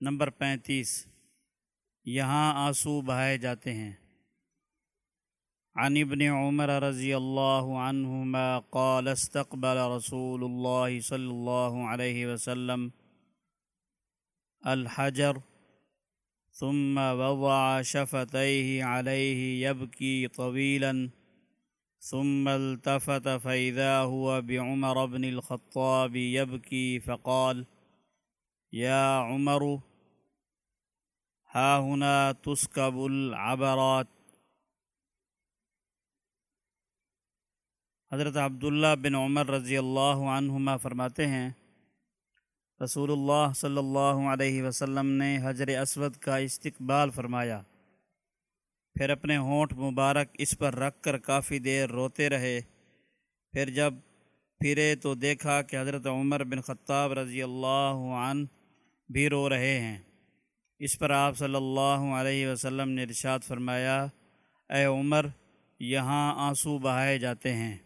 Number پینتیس۔ یہاں آنسو بہائے جاتے ہیں۔ عن ابن عمر رضی اللہ عنہما قال، استقبل رسول اللہ صلی اللہ علیہ وسلم الحجر، ثم وضع شفتيه عليه يبكي طويلا ثم التفت فإذا هو بعمر بن الخطاب يبكي فقال يا عمر، ها هنا تسكب العبرات. حضرت عبداللہ بن عمر رضی اللہ عنہما فرماتے ہیں، رسول اللہ صلی اللہ علیہ وسلم نے حجر اسود کا استقبال فرمایا۔ پھر اپنے ہونٹ مبارک اس پر رکھ کر کافی دیر روتے رہے۔ پھر جب پھرے تو دیکھا کہ حضرت عمر بن خطاب رضی اللہ عنہ بھی رو رہے ہیں۔ اس پر آپ صلی اللہ علیہ وسلم نے ارشاد فرمایا، اے عمر، یہاں آنسو بہائے جاتے ہیں۔